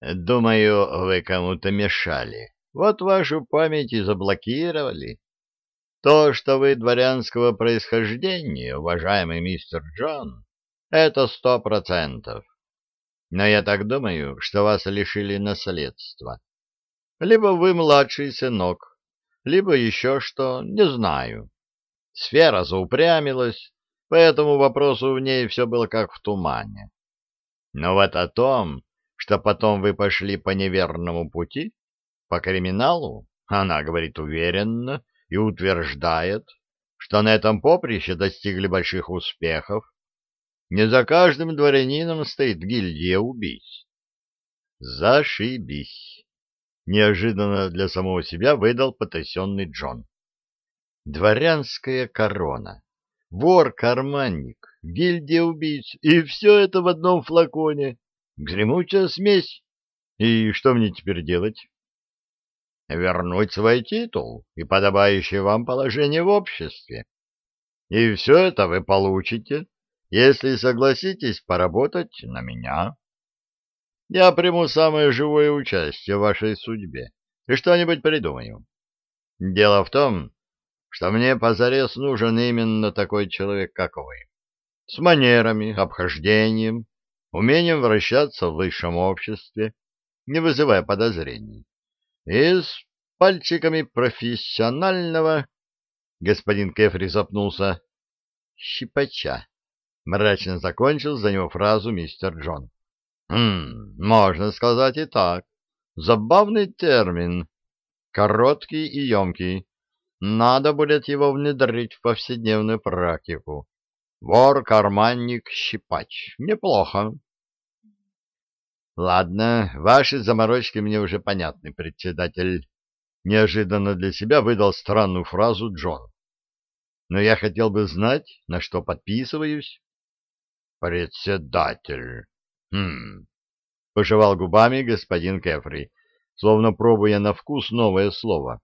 Думаю, вы кому-то мешали. Вот вашу память и заблокировали. То, что вы дворянского происхождения, уважаемый мистер Джон, это сто процентов. Но я так думаю, что вас лишили наследства. Либо вы младший сынок, либо еще что, не знаю. Сфера заупрямилась, по этому вопросу в ней все было как в тумане. Но вот о том, что потом вы пошли по неверному пути, по криминалу, она говорит уверенно и утверждает, что на этом поприще достигли больших успехов. Не за каждым дворянином стоит гильдия убийц. Зашибись! Неожиданно для самого себя выдал потрясенный Джон. Дворянская корона, вор-карманник, гильдия убийц, и все это в одном флаконе. Гремучая смесь. И что мне теперь делать? Вернуть свой титул и подобающее вам положение в обществе. И все это вы получите, если согласитесь поработать на меня. Я приму самое живое участие в вашей судьбе и что-нибудь придумаю. Дело в том, что мне позарез нужен именно такой человек, как вы. С манерами, обхождением, умением вращаться в высшем обществе, не вызывая подозрений, и с пальчиками профессионального... Господин Кефри запнулся. Щипача. Мрачно закончил за него фразу мистер Джон. Хм, можно сказать и так. Забавный термин. Короткий и емкий. Надо будет его внедрить в повседневную практику. Вор, карманник, щипач. Неплохо. Ладно, ваши заморочки мне уже понятны, председатель. Неожиданно для себя выдал странную фразу Джон. Но я хотел бы знать, на что подписываюсь. Председатель. Хм. Пожевал губами господин Кефри, словно пробуя на вкус новое слово.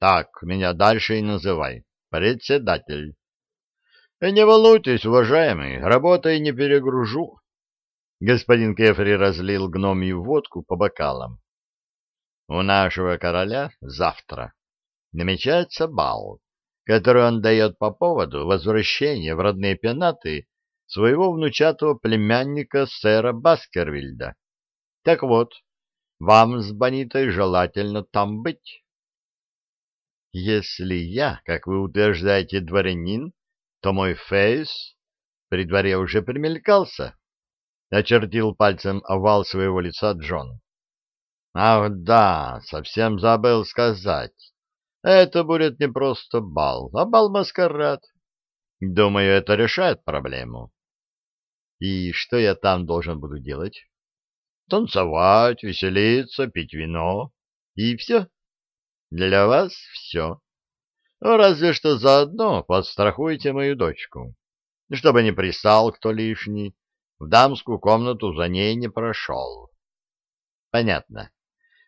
Так, меня дальше и называй. Председатель. Не волнуйтесь, уважаемый, работой не перегружу. Господин Кефри разлил гномью водку по бокалам. У нашего короля завтра намечается бал, который он дает по поводу возвращения в родные пенаты своего внучатого племянника сэра Баскервильда. Так вот, вам с Бонитой желательно там быть. Если я, как вы утверждаете, дворянин, то мой фейс при дворе уже примелькался, — очертил пальцем овал своего лица Джон. — Ах да, совсем забыл сказать. Это будет не просто бал, а бал-маскарад. Думаю, это решает проблему. И что я там должен буду делать? Танцевать, веселиться, пить вино. И все. Для вас все. Разве что заодно подстрахуйте мою дочку, чтобы не пристал кто лишний, в дамскую комнату за ней не прошел. Понятно.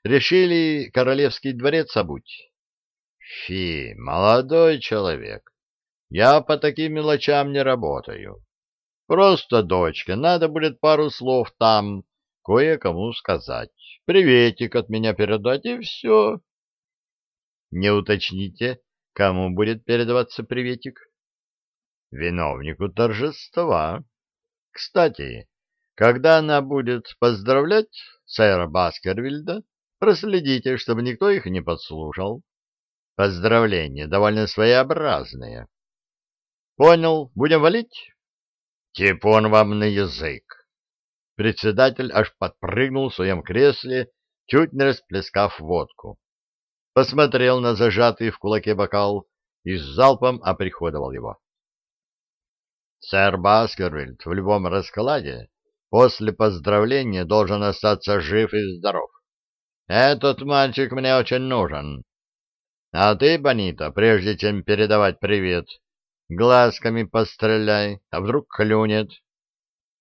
Решили королевский дворец обуть? Фи, молодой человек, я по таким мелочам не работаю. Просто, дочка, надо будет пару слов там кое-кому сказать. Приветик от меня передать, и все. Не уточните, Кому будет передаваться приветик? Виновнику торжества. Кстати, когда она будет поздравлять сэра Баскервильда, проследите, чтобы никто их не подслушал. Поздравления довольно своеобразные. Понял, будем валить? Типун вам на язык. Председатель аж подпрыгнул в своем кресле, чуть не расплескав водку посмотрел на зажатый в кулаке бокал и с залпом оприходовал его. Сэр Баскервильд в любом раскладе после поздравления должен остаться жив и здоров. Этот мальчик мне очень нужен. А ты, Бонита, прежде чем передавать привет, глазками постреляй, а вдруг клюнет.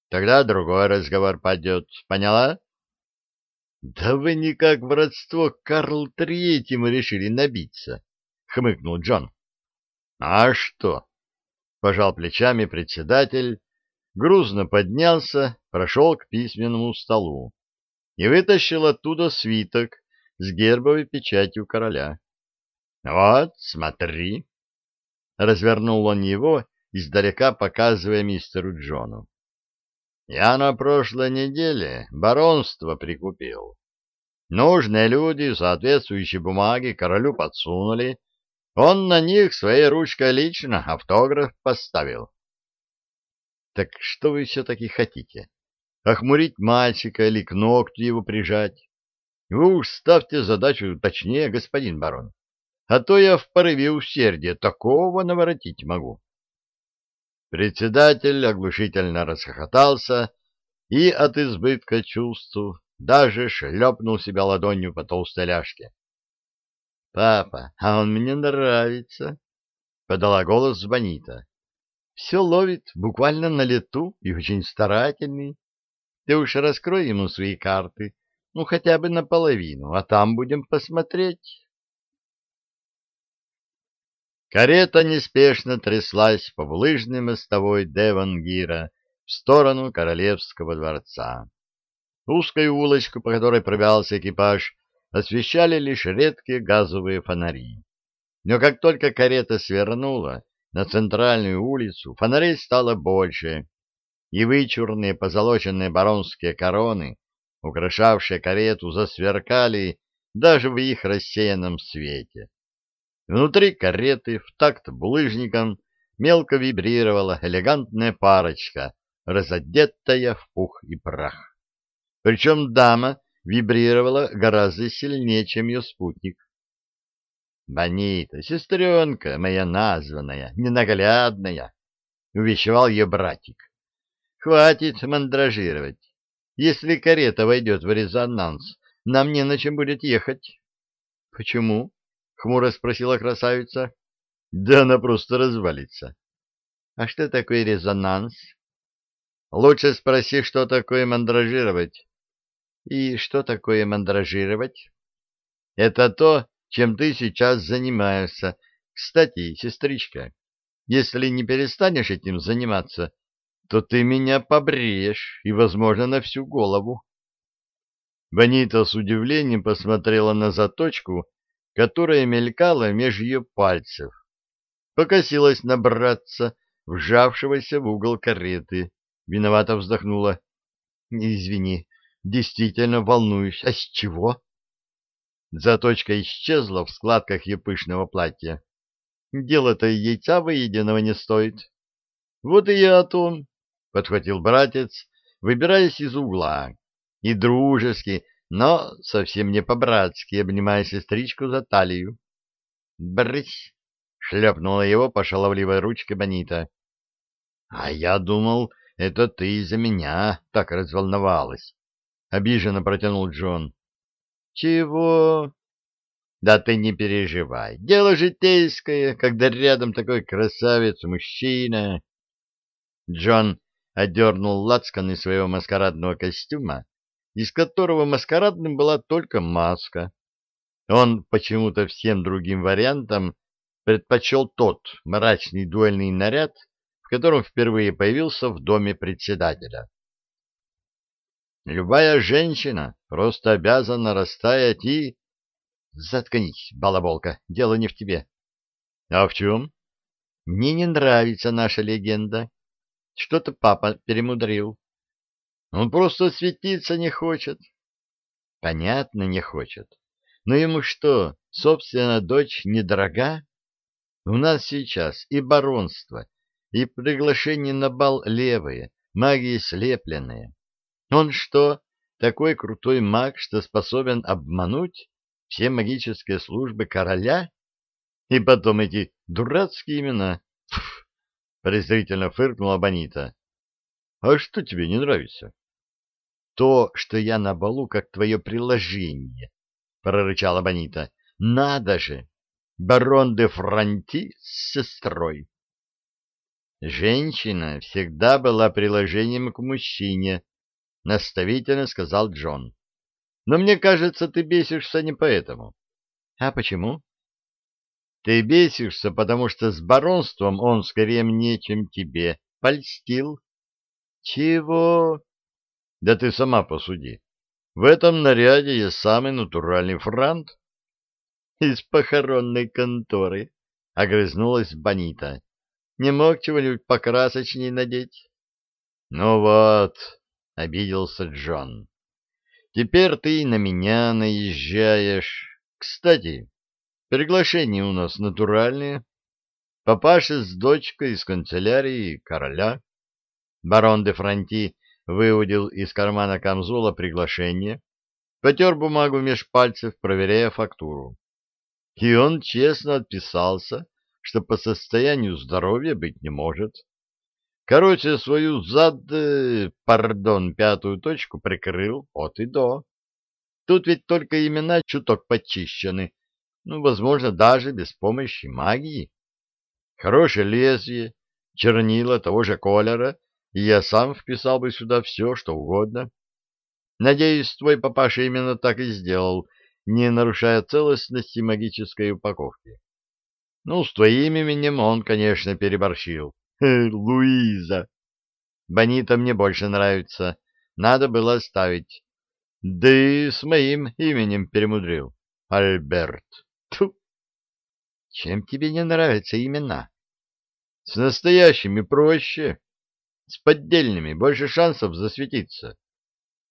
Тогда другой разговор пойдет. Поняла? Да вы никак в родство к Карлу Третьему решили набиться, хмыкнул Джон. А что? Пожал плечами председатель, грузно поднялся, прошел к письменному столу, и вытащил оттуда свиток с гербовой печатью короля. — Вот, смотри! — развернул он его, издалека показывая мистеру Джону. — Я на прошлой неделе баронство прикупил. Нужные люди соответствующие бумаги королю подсунули, он на них своей ручкой лично автограф поставил. — Так что вы все-таки хотите? Охмурить мальчика или к ногтю его прижать? Вы уж ставьте задачу точнее, господин барон, а то я в порыве усердия такого наворотить могу. Председатель оглушительно расхохотался и от избытка чувств даже шлепнул себя ладонью по толстой ляжке. «Папа, а он мне нравится», — подала голос Бонита. «Все ловит буквально на лету и очень старательный. Ты уж раскрой ему свои карты, ну хотя бы наполовину, а там будем посмотреть». Карета неспешно тряслась по булыжной мостовой Девангира в сторону королевского дворца. Узкую улочку, по которой пробирался экипаж, освещали лишь редкие газовые фонари. Но как только карета свернула на центральную улицу, фонарей стало больше, и вычурные позолоченные баронские короны, украшавшие карету, засверкали даже в их рассеянном свете. Внутри кареты в такт булыжником мелко вибрировала элегантная парочка, разодетая в пух и прах. Причем дама вибрировала гораздо сильнее, чем ее спутник. «Бонита, сестренка моя названная, ненаглядная!» — увещевал ее братик. «Хватит мандражировать. Если карета войдет в резонанс, нам не на чем будет ехать». «Почему?» — хмуро спросила красавица. «Да она просто развалится». «А что такое резонанс?» «Лучше спроси, что такое мандражировать». И что такое мандражировать? Это то, чем ты сейчас занимаешься. Кстати, сестричка, если не перестанешь этим заниматься, то ты меня побреешь, и, возможно, на всю голову. Бонита с удивлением посмотрела на заточку, которая мелькала меж ее пальцев. Покосилась на братца, вжавшегося в угол кареты. Виновато вздохнула. — Извини, Действительно волнуюсь. А с чего? Заточка исчезла в складках ее пышного платья. Дело-то яйца выеденного не стоит. Вот и я о том, — подхватил братец, выбираясь из угла, и дружески, но совсем не по-братски, обнимая сестричку за талию. «Брысь!» — шлепнула его по шаловливой ручке Бонита. «А я думал, это ты из-за меня так разволновалась обиженно протянул Джон. Чего? Да ты не переживай. Дело житейское, когда рядом такой красавец-мужчина. Джон отдернул лацканы своего маскарадного костюма, из которого маскарадным была только маска. Он почему-то всем другим вариантам предпочел тот мрачный дуэльный наряд, в котором впервые появился в доме председателя. Любая женщина просто обязана растаять и... Заткнись, балаболка, дело не в тебе. А в чем? Мне не нравится наша легенда. Что-то папа перемудрил. Он просто светиться не хочет. Понятно, не хочет. Но ему что, собственно, дочь недорога? У нас сейчас и баронство, и приглашение на бал левые, магии слепленные. Он что, такой крутой маг, что способен обмануть все магические службы короля? И потом эти дурацкие имена. Пф, презрительно фыркнула Бонита. А что тебе не нравится? То, что я на балу, как твое приложение, прорычала Бонита. Надо же! Барон де Франти с сестрой. Женщина всегда была приложением к мужчине, — наставительно сказал Джон. — Но мне кажется, ты бесишься не поэтому. — А почему? — Ты бесишься, потому что с баронством он скорее мне, чем тебе. Польстил. — Чего? — Да ты сама посуди. В этом наряде есть самый натуральный франт. Из похоронной конторы, — огрызнулась Бонита. Не мог чего-нибудь покрасочнее надеть? — Ну вот, — обиделся Джон. — Теперь ты на меня наезжаешь. Кстати, приглашения у нас натуральные. Папаша с дочкой из канцелярии короля. Барон де Франти выудил из кармана камзола приглашение, потер бумагу меж пальцев, проверяя фактуру. И он честно отписался, что по состоянию здоровья быть не может. Короче, свою зад... Э, пардон, пятую точку прикрыл от и до. Тут ведь только имена чуток почищены, ну, возможно, даже без помощи магии. Хорошее лезвие, чернила того же колера, и я сам вписал бы сюда все, что угодно. Надеюсь, твой папаша именно так и сделал, не нарушая целостности магической упаковки. Ну, с твоим именем он, конечно, переборщил. Луиза. Бонита мне больше нравится. Надо было оставить. Да и с моим именем перемудрил. Альберт. Тьфу. Чем тебе не нравятся имена? С настоящими проще. С поддельными больше шансов засветиться.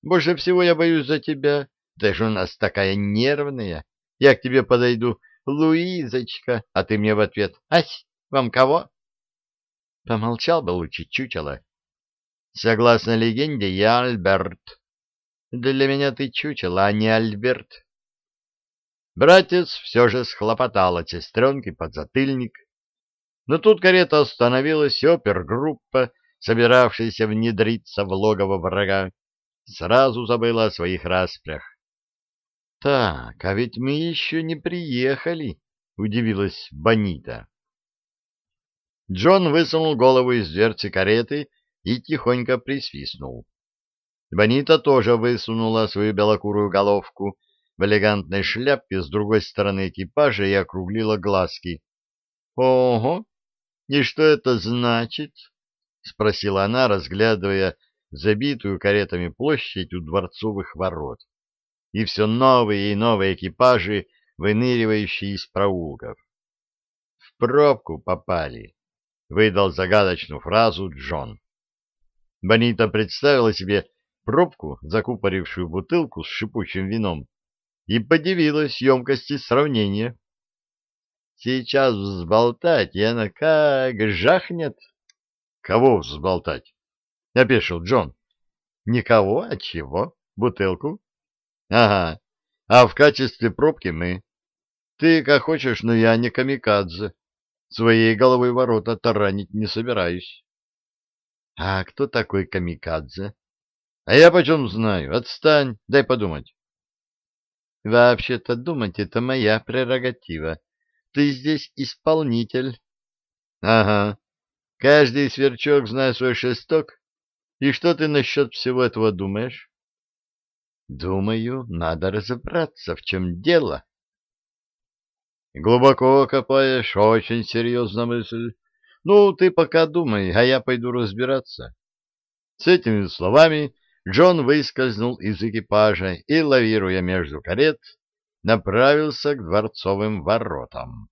Больше всего я боюсь за тебя. Ты же у нас такая нервная. Я к тебе подойду. Луизочка, а ты мне в ответ. Ась, вам кого? Помолчал бы лучше чучело. Согласно легенде, я Альберт. Для меня ты чучело, а не Альберт. Братец все же схлопотал от сестренки под затыльник. Но тут карета остановилась, и опергруппа, собиравшаяся внедриться в логово врага, сразу забыла о своих распрях. — Так, а ведь мы еще не приехали, — удивилась Бонита. Джон высунул голову из дверцы кареты и тихонько присвистнул. Бонита тоже высунула свою белокурую головку в элегантной шляпке с другой стороны экипажа и округлила глазки. — Ого! И что это значит? — спросила она, разглядывая забитую каретами площадь у дворцовых ворот. И все новые и новые экипажи, выныривающие из проулков. — В пробку попали, — выдал загадочную фразу Джон. Бонита представила себе пробку, закупорившую бутылку с шипучим вином, и подивилась емкости сравнения. Сейчас взболтать, и она как жахнет. — Кого взболтать? — опешил Джон. — Никого, а чего? Бутылку? — Ага, а в качестве пробки мы. Ты как хочешь, но я не камикадзе. Своей головой ворота таранить не собираюсь. — А кто такой камикадзе? — А я почем знаю? Отстань, дай подумать. — Вообще-то думать — это моя прерогатива. Ты здесь исполнитель. — Ага. Каждый сверчок знает свой шесток. И что ты насчет всего этого думаешь? — Думаю, надо разобраться, в чем дело. — Глубоко копаешь, очень серьезная мысль. Ну, ты пока думай, а я пойду разбираться. С этими словами Джон выскользнул из экипажа и, лавируя между карет, направился к дворцовым воротам.